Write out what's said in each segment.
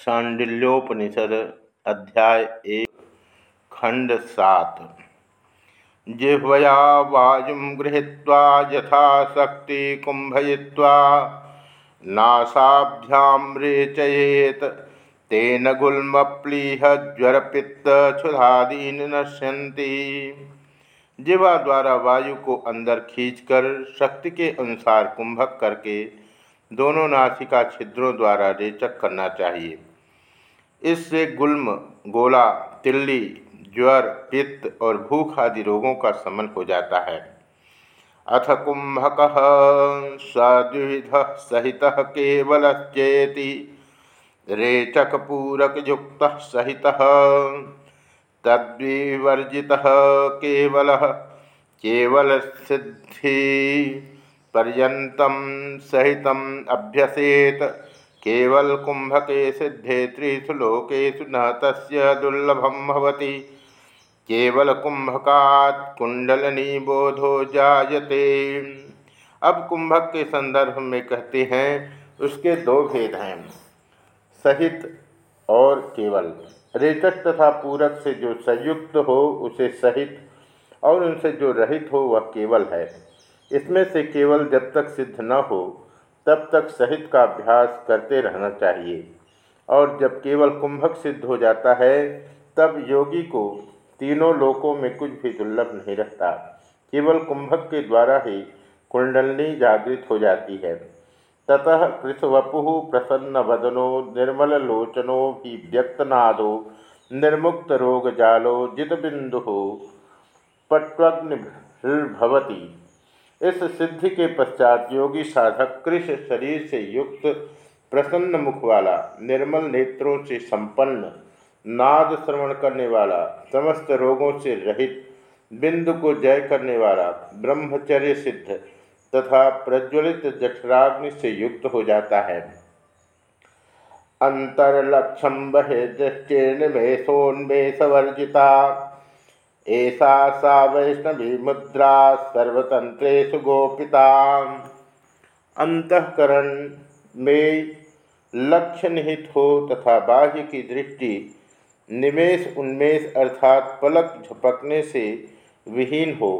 शांडिल्योपनिषद अध्याय एक खंड सात। जिह्वया वायु गृहीत्वा यथाशक्ति कुंभय्वा नासाभ्याम रेचयेत, तेन गुल्मप्लीह क्षुधादीन नश्यन्ति। जिवा द्वारा वायु को अंदर खींचकर शक्ति के अनुसार कुंभक करके दोनों नासिका छिद्रों द्वारा रेचक करना चाहिए। इससे गुल्म, गोला, तिल्ली, ज्वर, पित्त और भूख आदि रोगों का समन हो जाता है। अथ कुंभक सद्विध सहित केवल चेति रेचक पूरक युक्त सहित तद्विवर्जि केवल केवल सिद्धि पर्यतम सहित अभ्यसेत। केवल कुंभके सिद्धे त्रिषु लोकेशु न तस्य दुर्लभम होती केवल कुंभकात कुंडलनी बोधो जायते। अब कुंभक के संदर्भ में कहते हैं, उसके दो भेद हैं। सहित और केवल। रेचक तथा पूरक से जो संयुक्त हो, उसे सहित और उनसे जो रहित हो, वह केवल है। इसमें से केवल जब तक सिद्ध न हो तब तक सहित का अभ्यास करते रहना चाहिए। और जब केवल कुंभक सिद्ध हो जाता है, तब योगी को तीनों लोकों में कुछ भी दुर्लभ नहीं रहता। केवल कुंभक के द्वारा ही कुंडलनी जागृत हो जाती है। ततः कृषवपु प्रसन्न वदनो निर्मल लोचनो भी व्यक्तनादो निर्मुक्त रोग जालो जित बिंदु पट्वग्निर्भवती इस सिद्धि के पश्चात योगी साधक कृष शरीर से युक्त प्रसन्न मुख वाला निर्मल नेत्रों से संपन्न, नाद श्रवण करने वाला समस्त रोगों से रहित, बिंदु को जय करने वाला ब्रह्मचर्य सिद्ध तथा प्रज्वलित जठराग्नि से युक्त हो जाता है। अंतरलक्षम बहे दृष्टिर्निमेशोन्मेषवर्जिता ऐसा सा वैष्णवी मुद्रा सर्वतंत्रेशु गोपिता। अंतकरण में लक्ष्य निहित हो तथा बाह्य की दृष्टि निमेश उन्मेष अर्थात पलक झपकने से विहीन हो,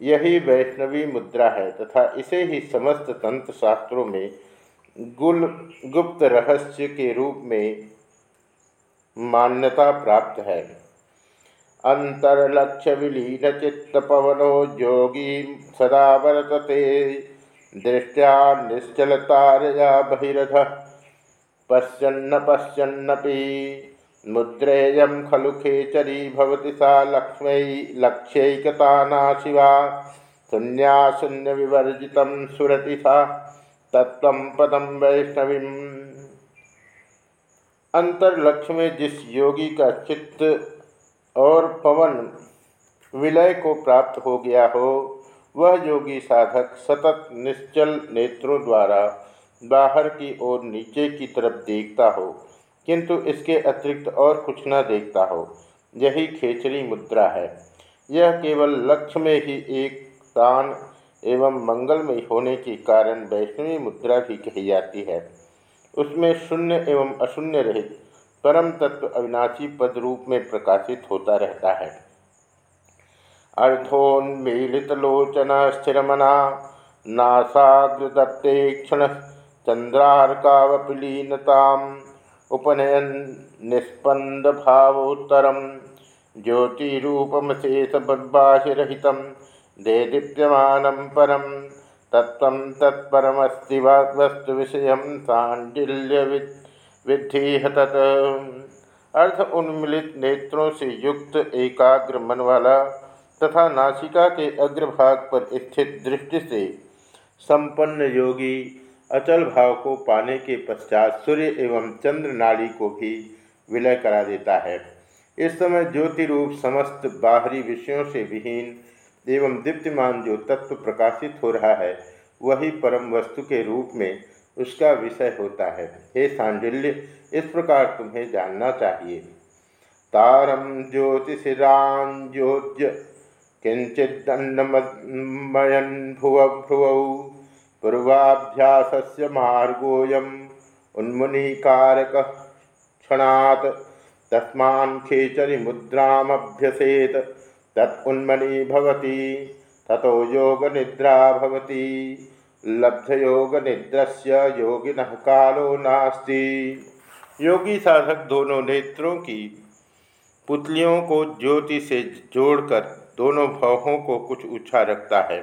यही वैष्णवी मुद्रा है तथा इसे ही समस्त तंत्र शास्त्रों में गुल, गुप्त रहस्य के रूप में मान्यता प्राप्त है। अंतर्लक्ष्य विलीन चित्त पवनो योगी सदा वर्तते दृष्टिया निश्चलतारया बहिरध पश्यन्न पश्यन्नपि मुद्रेय खलु खेचरी भवति सा लक्ष्मै लक्ष्यैकताना शिवा शून्या शून्य विवर्जित सुरति सा तत्व पदम वैष्णवी अंतर्लक्ष्य में जिस योगी का चित्त और पवन विलय को प्राप्त हो गया हो, वह योगी साधक सतत निश्चल नेत्रों द्वारा बाहर की ओर नीचे की तरफ़ देखता हो, किंतु इसके अतिरिक्त और कुछ न देखता हो। यही खेचरी मुद्रा है। यह केवल लक्ष्य में ही एक तान एवं मंगलमय होने के कारण वैष्णवी मुद्रा भी कही जाती है। उसमें शून्य एवं अशून्य रहित परम तत्व अविनाशी पद रूप में प्रकाशित होता रहता है। लोचन स्थिरमना नासाग्रदत्ते क्षण चंद्रार्कावपलीनता उपनयन निस्पंद भावोत्तरम ज्योतिरूपमशेषबद्बाहिरहित दे दीप्यमान परम तत्व तत्परमस्ति वस्तु विषय सांडिल्य विद्धि तत्। अर्थ उन्मिलित नेत्रों से युक्त एकाग्र मन वाला तथा नासिका के अग्रभाग पर स्थित दृष्टि से संपन्न योगी अचल भाव को पाने के पश्चात सूर्य एवं चंद्र नाड़ी को भी विलय करा देता है। इस समय ज्योति रूप समस्त बाहरी विषयों से विहीन एवं दीप्तिमान जो तत्व प्रकाशित हो रहा है, वही परम वस्तु के रूप में उसका विषय होता है। हे सांडिल्य इस प्रकार तुम्हें जानना चाहिए। तारम ज्योतिषिरांजोज्य किंचिदंडमयन भुव भ्रुव पूर्वाभ्यास मार्गोयम उन्मुनिकारक क्षणात्, तस्मान् खेचरी मुद्रामभ्यसेत तत् उन्मनी भवति ततो योग निद्रा भवति। लब्ध योग निद्रस्य योगिनः कालो नास्ति। योगी साधक दोनों नेत्रों की पुतलियों को ज्योति से जोड़कर दोनों भवों को कुछ ऊँचा रखता है।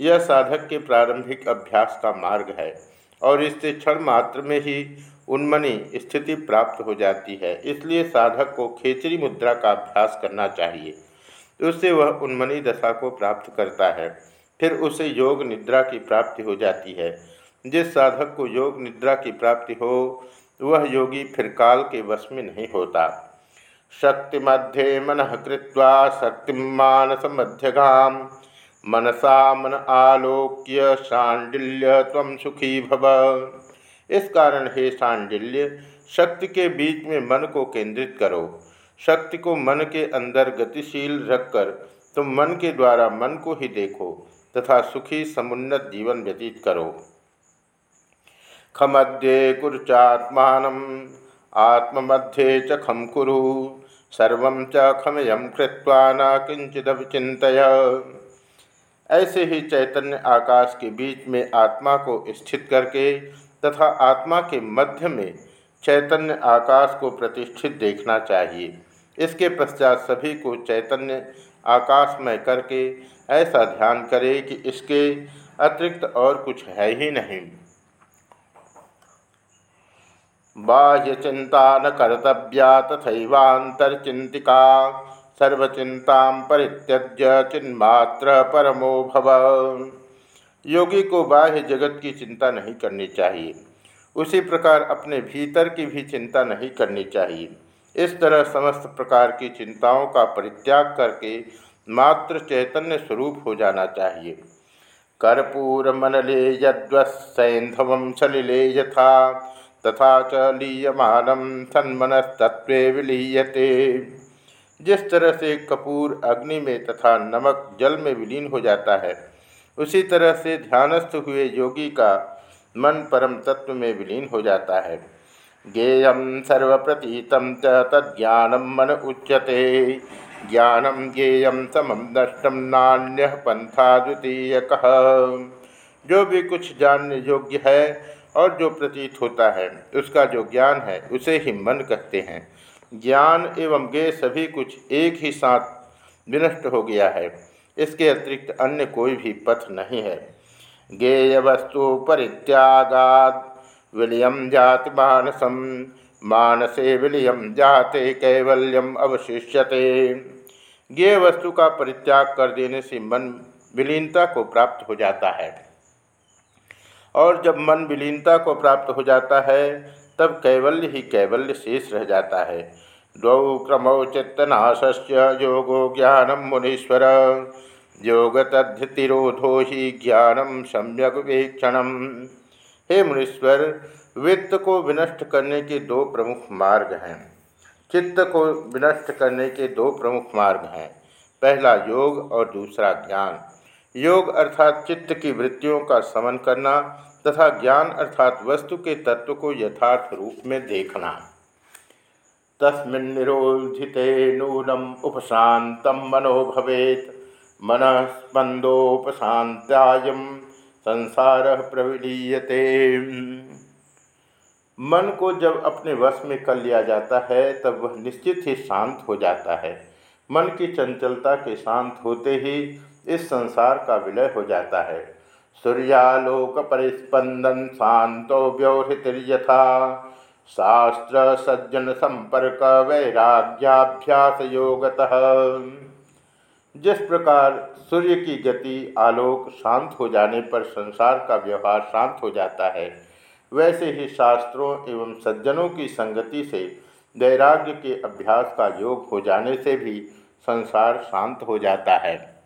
यह साधक के प्रारंभिक अभ्यास का मार्ग है और इससे क्षण मात्र में ही उन्मनी स्थिति प्राप्त हो जाती है। इसलिए साधक को खेचरी मुद्रा का अभ्यास करना चाहिए। उससे वह उन्मनी दशा को प्राप्त करता है। फिर उसे योग निद्रा की प्राप्ति हो जाती है। जिस साधक को योग निद्रा की प्राप्ति हो, वह योगी फिर काल के वश में नहीं होता। शक्ति मध्य मन कृत्वा शक्ति मानस मध्यगाम। मनसा मन आलोक्य सांडिल्य तम सुखी भव। इस कारण हे सांडिल्य शक्ति के बीच में मन को केंद्रित करो। शक्ति को मन के अंदर गतिशील रखकर तुम मन के द्वारा मन को ही देखो। तथा सुखी समुन्नत जीवन व्यतीत करो। खमद्ये कुरुचात्मान, आत्ममध्ये च खम कुरु, सर्व च खमयम कृत्वा न किंचित ऐसे ही चैतन्य आकाश के बीच में आत्मा को स्थित करके तथा आत्मा के मध्य में चैतन्य आकाश को प्रतिष्ठित देखना चाहिए। इसके पश्चात सभी को चैतन्य आकाशमय करके ऐसा ध्यान करे कि इसके अतिरिक्त और कुछ है ही नहीं। बाह्य चिंता न कर्तव्या तथैवांतरचिंतिका सर्वचिंता परित्यज्य चिन्मात्र परमो भव। योगी को बाह्य जगत की चिंता नहीं करनी चाहिए। उसी प्रकार अपने भीतर की भी चिंता नहीं करनी चाहिए। इस तरह समस्त प्रकार की चिंताओं का परित्याग करके मात्र चैतन्य स्वरूप हो जाना चाहिए। कर्पूर मनले यद्वैंधव सलिले यथा, तथा च लीयमानम सन्मनस्तत्व विलीयते। जिस तरह से कपूर अग्नि में तथा नमक जल में विलीन हो जाता है, उसी तरह से ध्यानस्थ हुए योगी का मन परम तत्व में विलीन हो जाता है। ज्ञेयम सर्वप्रतीतम च तज्ञानम मन उच्यते। ज्ञानम ज्ञेयम समम नष्टम नान्य पंथा द्वितीय जो भी कुछ जानने योग्य है और जो प्रतीत होता है, उसका जो ज्ञान है, उसे ही मन कहते हैं। ज्ञान एवं गे सभी कुछ एक ही साथ विनष्ट हो गया है। इसके अतिरिक्त अन्य कोई भी पथ नहीं है। ज्ञेय वस्तु परित्यागाद विलियम जाति मानसम मानसे विलियम जाते कैवल्यम अवशिष्यते। गेय वस्तु का परित्याग कर देने से मन विलीनता को प्राप्त हो जाता है। और जब मन विलीनता को प्राप्त हो जाता है, तब कैवल्य ही कैवल्य शेष रह जाता है। द्वौ क्रमौ चित्तनाशस्य योगो ज्ञानम मुनीश्वर। योग तद्धितिरोधो ही ज्ञानम सम्यक वीक्षण हे मुनीश्वर, वित्त को विनष्ट करने के दो प्रमुख मार्ग हैं। चित्त को विनष्ट करने के दो प्रमुख मार्ग हैं। पहला योग और दूसरा ज्ञान। योग अर्थात चित्त की वृत्तियों का समन करना तथा ज्ञान अर्थात वस्तु के तत्व को यथार्थ रूप में देखना। तस्मिन्निरोधिते नूनम उपशात मनो भवेत। मन स्पंदोपशांत्यायम संसार प्रविलीयते। मन को जब अपने वश में कर लिया जाता है, तब वह निश्चित ही शांत हो जाता है। मन की चंचलता के शांत होते ही इस संसार का विलय हो जाता है। सूर्यालोक परिस्पंदन शांतो व्यवहृतिर्यथा। शास्त्र सज्जन संपर्क वैराग्याभ्यास योगतः। जिस प्रकार सूर्य की गति आलोक शांत हो जाने पर संसार का व्यवहार शांत हो जाता है, वैसे ही शास्त्रों एवं सज्जनों की संगति से वैराग्य के अभ्यास का योग हो जाने से भी संसार शांत हो जाता है।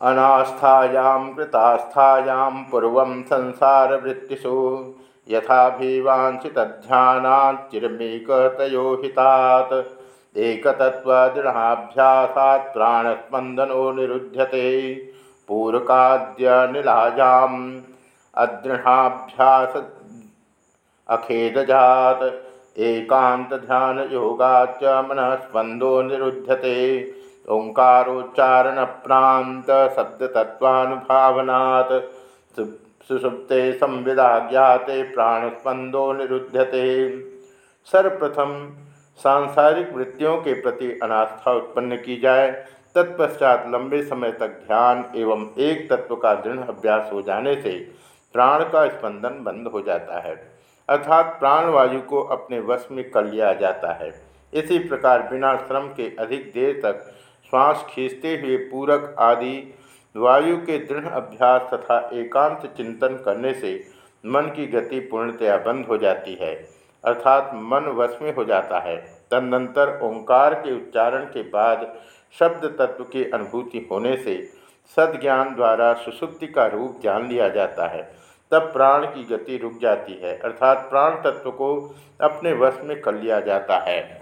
अनास्थायां कृतास्थायां पूर्व संसार वृत्तिषु यथाभिवाञ्छितध्यानाच्चिरमेकतयो हितात् एकतत्त्वदृढाभ्यासात् प्राणस्पन्दनो निरुध्यते। पूरकाद्यनिलाजाम् अदृढाभ्यास अखेदजात। एकांत ध्यान योगाच मन स्पंदो निरुध्यते। ओंकारोच्चारण प्रांत शब्द तत्वानुभावनात् सुसुप्ते संविदा ज्ञाते प्राणस्पंदो निरुध्यते। सर्वप्रथम सांसारिक वृत्तियों के प्रति अनास्था उत्पन्न की जाए, तत्पश्चात लंबे समय तक ध्यान एवं एक तत्व का दृढ़ अभ्यास हो जाने से प्राण का स्पंदन बंद हो जाता है, अर्थात प्राणवायु को अपने वश में कर लिया जाता है। इसी प्रकार बिना श्रम के अधिक देर तक श्वास खींचते हुए पूरक आदि वायु के दृढ़ अभ्यास तथा एकांत चिंतन करने से मन की गति पूर्णतया बंद हो जाती है। अर्थात मन वश में हो जाता है। तदनंतर ओंकार के उच्चारण के बाद शब्द तत्व की अनुभूति होने से सद्ज्ञान द्वारा सुसुप्ति का रूप जान लिया जाता है। तब प्राण की गति रुक जाती है। अर्थात प्राण तत्व को अपने वश में कर लिया जाता है।